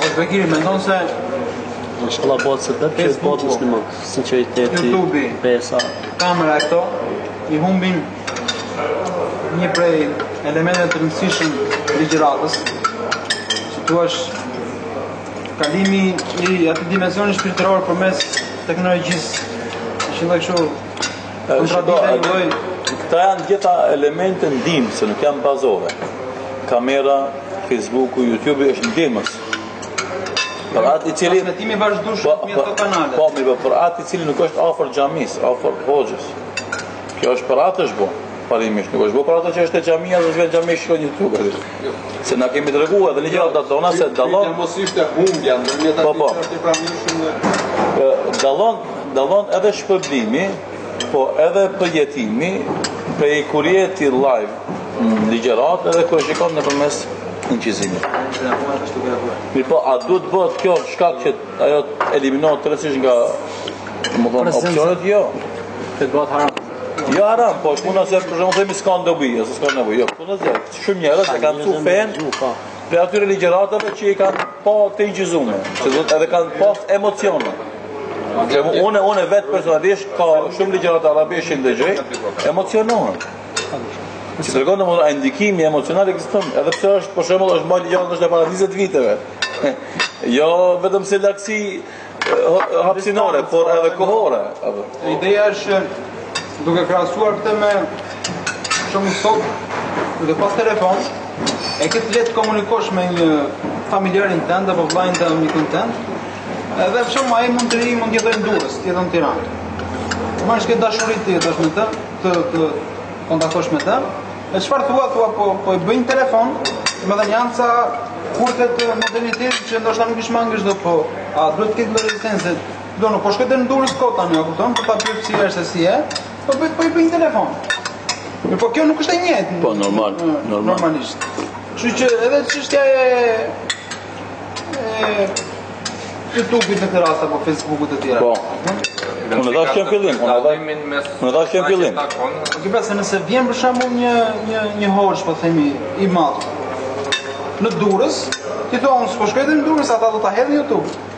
Është Bekiri mendon se... Në shkolla botë se dërë që e botë në snimë, si që i të ti... Youtube, pesa. kamera e këto, i humbin një prej elementeve të rëndësishëm të ligjëratës, si thua, kalimi i atij dimensioni shpirtëror përmes teknologjisë, që në dhe kështu Kontradikta një lloj. Këta janë gjitha elemente ndihmëse, nuk janë bazove. Kamera, Facebooku, YouTube është ndihmës. Për atë i cili transmetimi i vazhdueshëm po, me këto po, kanale. Po, mirë, po, për atë i cili nuk është afër xhamis, afër hoxhës. Kjo është për atë është bën. Parimisht, nuk është bën për atë që është te xhamia, do të vjen xhamia shkon YouTube. Se na kemi treguar edhe në ligjërata tona se dallon mos ishte humbja ndërmjet po, po. atij që dallon dallon edhe shpërblimi, po edhe përjetimi prej kur je ti live në ligjëratë edhe kur shikon nëpërmes incizimit. Mirëpo, a duhet bëhet kjo shkak që ajo të eliminohet tërësisht nga me thënë opcionet? Jo. Të bëhet haram. Jo haram, po është puna se për shembull të themi s'ka dobi, jo, s'ka dobi, jo, këtë në zërë. Shumë njerëz e kanë mësuar fenë prej atyre ligjëratave që i kanë pa të incizume, që do të thotë edhe kanë pas emocione. Dhe unë unë vetë personalisht ka shumë ligjërata arabisht që i ndëgjoj, emocionohem. Që tregon se ai ndikimi emocional ekziston, edhe pse është për shembull është mbajtur ligjërata para 20 viteve. jo vetëm se laksi hapësinore, por edhe kohore. Ideja është duke krahasuar këtë me shumë sot duke pas telefon, e ke të lehtë të komunikosh me një familjarin tënd, apo vllain tënd, një kënd tëndin, edhe për shembull ai mund të rrijë, mund të jetë në Durrës, të jetë në Tiranë. Ma është këtë dashuri të jetë është me të, të, të kontaktosh me të, E çfarë thua thua po po i bëj një telefon, me thënë janë ca kurthe të modernitetit që ndoshta nuk i shmang dot po. A do të ketë rezistencë? Domethënë po shkoj deri në Durrës kot tani, e kupton? Po ta pyes si është se si je. Po bëj po i bëj një telefon. Mirë, po kjo nuk është e njëjtë. Po normal, normal. Normalisht. Kështu që edhe çështja e YouTube-it në këtë rast apo Facebook-ut e tjera. Po. Unë do të kem fillim, unë do Unë do të kem fillim. Ti pra se nëse vjen për shembull një një një hoxhë, po themi, i madh. Në Durrës, ti thua unë s'po shkoj në Durrës, ata do ta hedhin YouTube.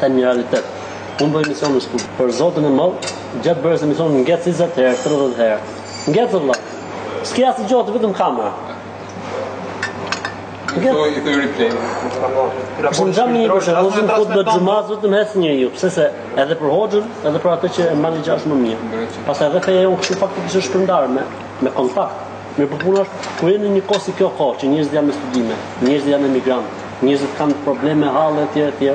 Them një realitet. Unë bëj emision në Shkup. Për Zotin e madh, gjatë bërjes së emisionit ngec 20 herë, 30 herë. Ngec vëlla. S'ke asgjë, vetëm kamera. Ngec. Po i them play. Është në xhami një përshë, hoxhën po të bëtë xhumasë, vetëm hesë një ju, pëse se edhe për hoxhën, edhe për atë që e mani gjashë më mirë. Pas edhe feja jonë kështu faktikisht është shpërndarë me, me kontakt. Mirë po puna është, kur je në një kohë si kjo kohë, që njerëzit janë me studime, njerëzit janë emigrantë, njerëzit kanë probleme halle etj etj.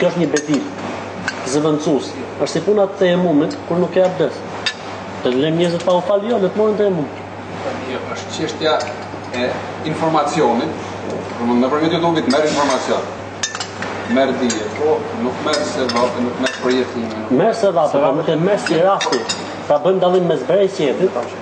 Kjo është një bedil zëvendësues. Është si puna e tejemumit, kur nuk ke abdes. Të lëm njerëzit pa u fal, jo, le të marrin tejemum. Jo, është çështja e informacionit. Domthonë nëpërmjet YouTube-it merr informacion. Merr dije, po nuk merr sevape, nuk merr projektin. Merr sevape, po nuk e merr si rasti. Pra bëjmë dallim mes brejë qepit,